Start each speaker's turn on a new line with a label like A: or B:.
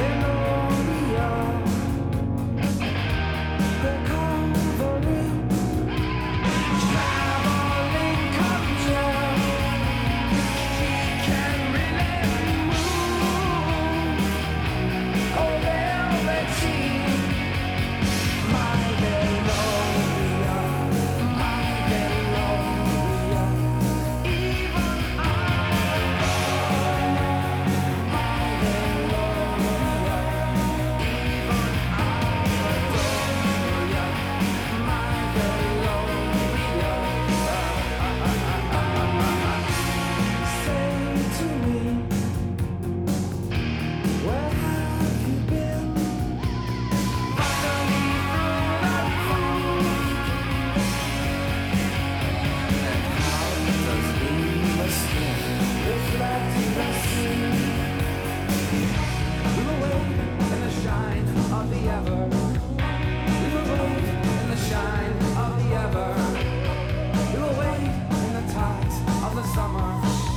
A: Then amar.